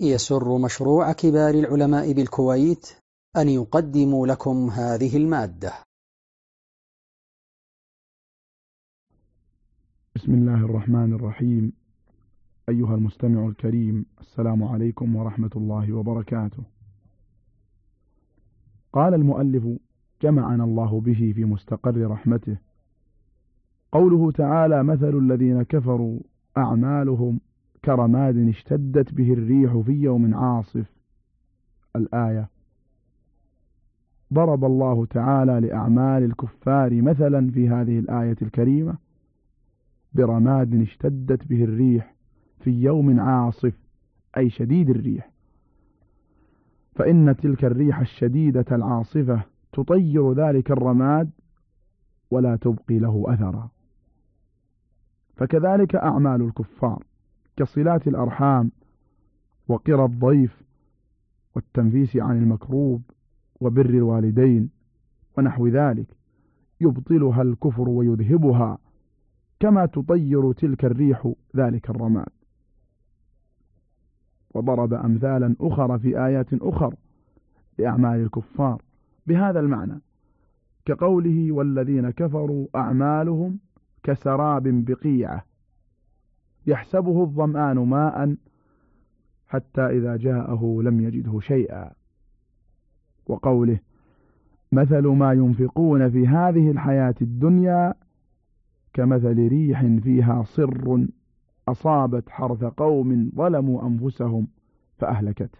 يسر مشروع كبار العلماء بالكويت أن يقدم لكم هذه المادة. بسم الله الرحمن الرحيم. أيها المستمع الكريم السلام عليكم ورحمة الله وبركاته. قال المؤلف جمعنا الله به في مستقر رحمته. قوله تعالى مثل الذين كفروا أعمالهم كرماد اشتدت به الريح في يوم عاصف. الآية ضرب الله تعالى لأعمال الكفار مثلا في هذه الآية الكريمة. برماد اشتدت به الريح في يوم عاصف أي شديد الريح. فإن تلك الريح الشديدة العاصفة تطير ذلك الرماد ولا تبقي له أثرا. فكذلك أعمال الكفار. كصلات الأرحام وقرى الضيف والتنفيس عن المكروب وبر الوالدين ونحو ذلك يبطلها الكفر ويذهبها كما تطير تلك الريح ذلك الرماد. وضرب أمثالا أخر في آيات أخر لأعمال الكفار بهذا المعنى كقوله والذين كفروا أعمالهم كسراب بقيعة يحسبه الظمآن ماء حتى إذا جاءه لم يجده شيئا. وقوله مثل ما ينفقون في هذه الحياة الدنيا كمثل ريح فيها صر أصابت حرث قوم ظلموا أنفسهم فأهلكته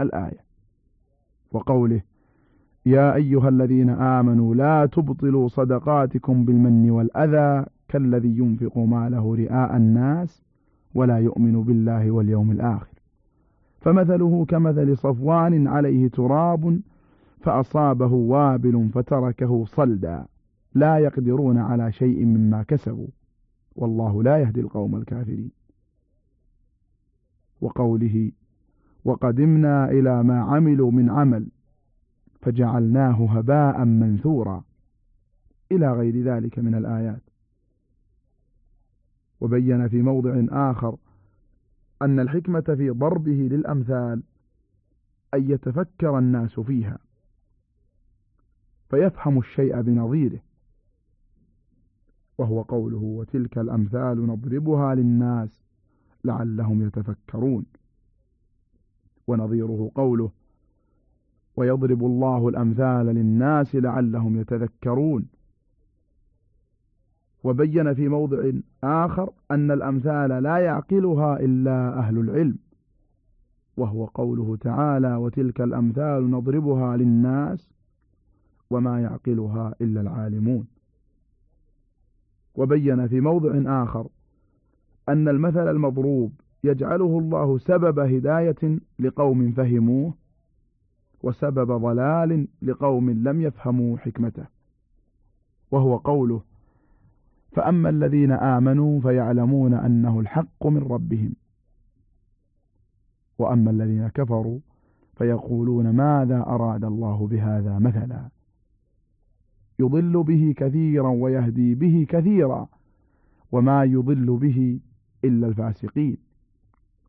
الآية. وقوله يا أيها الذين آمنوا لا تبطلوا صدقاتكم بالمن والأذى كالذي ينفق ماله رئاء الناس ولا يؤمن بالله واليوم الآخر. فمثله كمثل صفوان عليه تراب فأصابه وابل فتركه صلدا. لا يقدرون على شيء مما كسبوا. والله لا يهدي القوم الكافرين. وقوله وقدمنا إلى ما عملوا من عمل فجعلناه هباء منثورا. إلى غير ذلك من الآيات. وبين في موضع آخر أن الحكمة في ضربه للأمثال أن يتفكر الناس فيها فيفهم الشيء بنظيره وهو قوله وتلك الأمثال نضربها للناس لعلهم يتفكرون ونظيره قوله ويضرب الله الأمثال للناس لعلهم يتذكرون وبين في موضع آخر أن الأمثال لا يعقلها إلا أهل العلم وهو قوله تعالى وتلك الأمثال نضربها للناس وما يعقلها إلا العالمون وبين في موضع آخر أن المثل المضروب يجعله الله سبب هداية لقوم فهموه وسبب ضلال لقوم لم يفهموا حكمته وهو قوله فأما الذين آمنوا فيعلمون أنه الحق من ربهم. وأما الذين كفروا فيقولون ماذا أراد الله بهذا مثلا؟ يضل به كثيرا ويهدي به كثيرا وما يضل به إلا الفاسقين.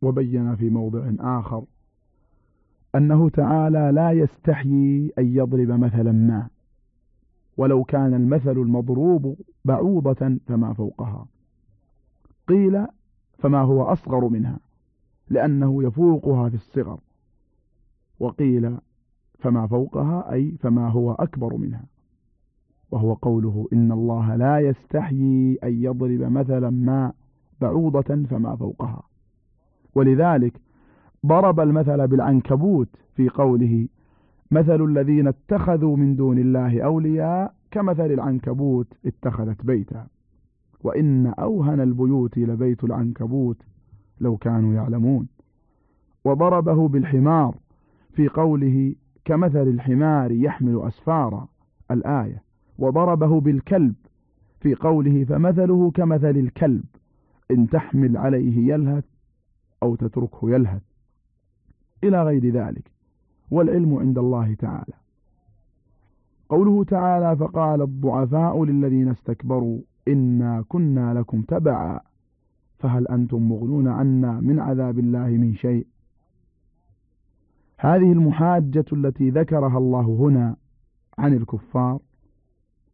وبين في موضع آخر أنه تعالى لا يستحيي أن يضرب مثلا ما. ولو كان المثل المضروب بعوضة فما فوقها. قيل فما هو أصغر منها لأنه يفوقها في الصغر. وقيل فما فوقها أي فما هو أكبر منها. وهو قوله إن الله لا يستحيي أن يضرب مثلا ما بعوضة فما فوقها. ولذلك ضرب المثل بالعنكبوت في قوله مثل الذين اتخذوا من دون الله أولياء كمثل العنكبوت اتخذت بيتا. وإن أوهن البيوت لبيت العنكبوت لو كانوا يعلمون. وضربه بالحمار في قوله كمثل الحمار يحمل أسفارا الآية. وضربه بالكلب في قوله فمثله كمثل الكلب إن تحمل عليه يلهث أو تتركه يلهث. إلى غير ذلك. والعلم عند الله تعالى. قوله تعالى فقال الضعفاء للذين استكبروا إنا كنا لكم تبعا فهل أنتم مغنون عنا من عذاب الله من شيء؟ هذه المحاجة التي ذكرها الله هنا عن الكفار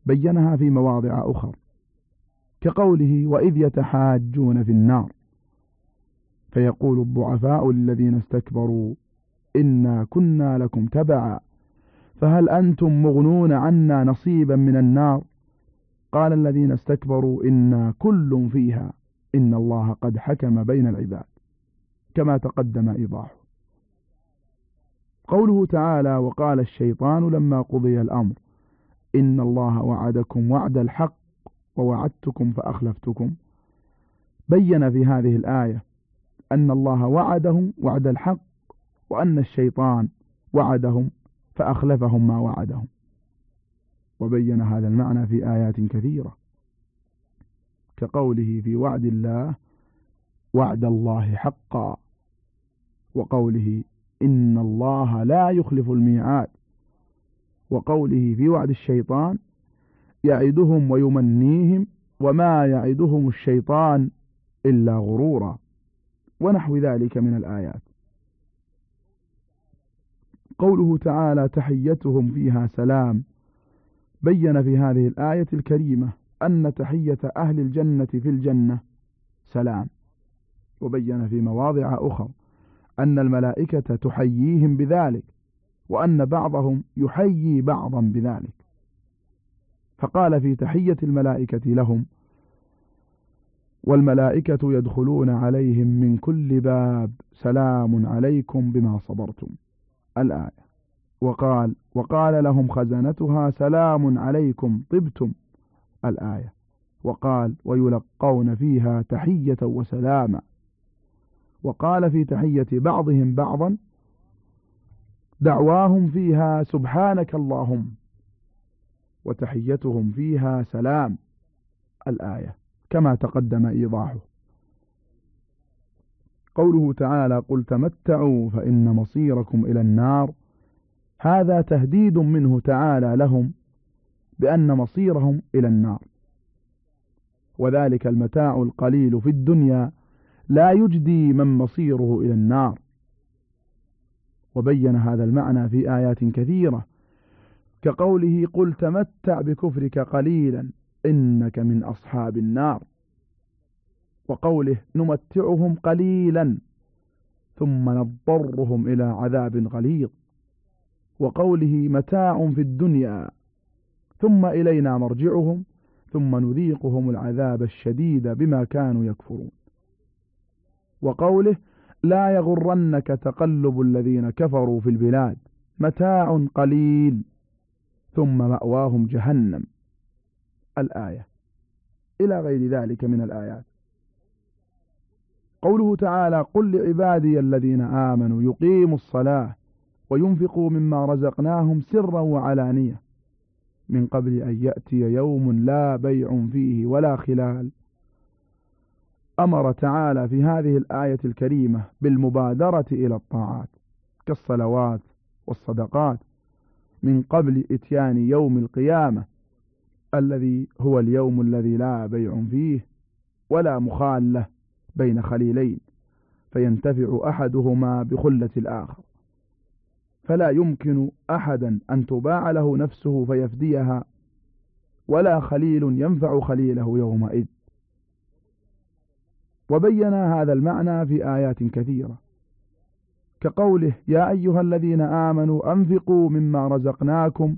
بينها في مواضع أخر كقوله وإذ يتحاجون في النار فيقول الضعفاء للذين استكبروا إنا كنا لكم تبعا فهل أنتم مغنون عنا نصيبا من النار؟ قال الذين استكبروا إنا كل فيها إن الله قد حكم بين العباد كما تقدم إيضاحه قوله تعالى وقال الشيطان لما قضي الأمر إن الله وعدكم وعد الحق ووعدتكم فأخلفتكم. بين في هذه الآية أن الله وعدهم وعد الحق وأن الشيطان وعدهم فأخلفهم ما وعدهم. وبين هذا المعنى في آيات كثيرة. كقوله في وعد الله وعد الله حقا. وقوله إن الله لا يخلف الميعاد. وقوله في وعد الشيطان يعدهم ويمنيهم وما يعدهم الشيطان إلا غرورا. ونحو ذلك من الآيات. قوله تعالى تحيتهم فيها سلام. بين في هذه الآية الكريمة أن تحية أهل الجنة في الجنة سلام. وبين في مواضع أخرى أن الملائكة تحييهم بذلك وأن بعضهم يحيي بعضا بذلك. فقال في تحية الملائكة لهم والملائكة يدخلون عليهم من كل باب سلام عليكم بما صبرتم. الآية. وقال وقال لهم خزنتها سلام عليكم طبتم. الآية. وقال ويلقون فيها تحية وسلاما. وقال في تحية بعضهم بعضا دعواهم فيها سبحانك اللهم وتحيتهم فيها سلام. الآية. كما تقدم إيضاحه. قوله تعالى قل تمتعوا فإن مصيركم إلى النار. هذا تهديد منه تعالى لهم بأن مصيرهم إلى النار. وذلك المتاع القليل في الدنيا لا يجدي من مصيره إلى النار. وبين هذا المعنى في آيات كثيرة كقوله قل تمتع بكفرك قليلا إنك من أصحاب النار. وقوله نمتعهم قليلا ثم نضطرهم إلى عذاب غليظ. وقوله متاع في الدنيا ثم إلينا مرجعهم ثم نذيقهم العذاب الشديد بما كانوا يكفرون. وقوله لا يغرنك تقلب الذين كفروا في البلاد متاع قليل ثم مأواهم جهنم. الآية. إلى غير ذلك من الآيات. قوله تعالى قل لعبادي الذين آمنوا يقيموا الصلاة وينفقوا مما رزقناهم سرا وعلانية من قبل أن يأتي يوم لا بيع فيه ولا خلال. أمر تعالى في هذه الآية الكريمة بالمبادرة إلى الطاعات كالصلوات والصدقات من قبل إتيان يوم القيامة الذي هو اليوم الذي لا بيع فيه ولا مخالة بين خليلين فينتفع أحدهما بخلة الآخر. فلا يمكن أحدا أن تباع له نفسه فيفديها ولا خليل ينفع خليله يومئذ. وبين هذا المعنى في آيات كثيرة. كقوله يا أيها الذين آمنوا أنفقوا مما رزقناكم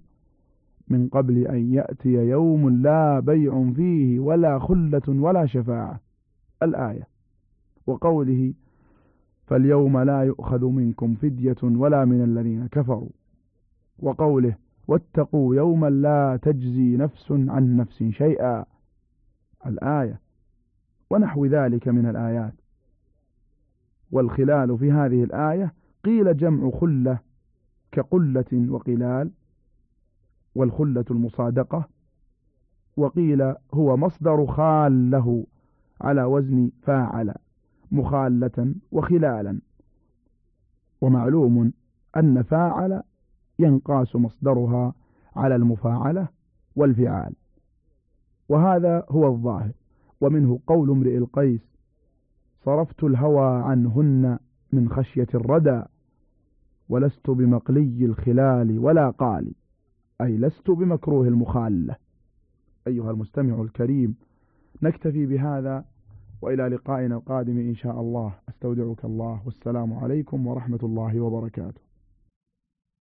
من قبل أن يأتي يوم لا بيع فيه ولا خلة ولا شفاعة. الآية وقوله فاليوم لا يؤخذ منكم فدية ولا من الذين كفروا. وقوله واتقوا يوما لا تجزي نفس عن نفس شيئا. الآية ونحو ذلك من الآيات. والخلال في هذه الآية قيل جمع خلة كقلة وقلال والخلة المصادقة وقيل هو مصدر خال له على وزن فاعل. مخالة وخلالا. ومعلوم أن فاعل ينقاس مصدرها على المفاعلة والفعال. وهذا هو الظاهر. ومنه قول امرئ القيس صرفت الهوى عنهن من خشية الردى ولست بمقلي الخلال ولا قالي أي لست بمكروه المخالة. أيها المستمع الكريم نكتفي بهذا وإلى لقائنا القادم إن شاء الله. أستودعك الله. والسلام عليكم ورحمة الله وبركاته.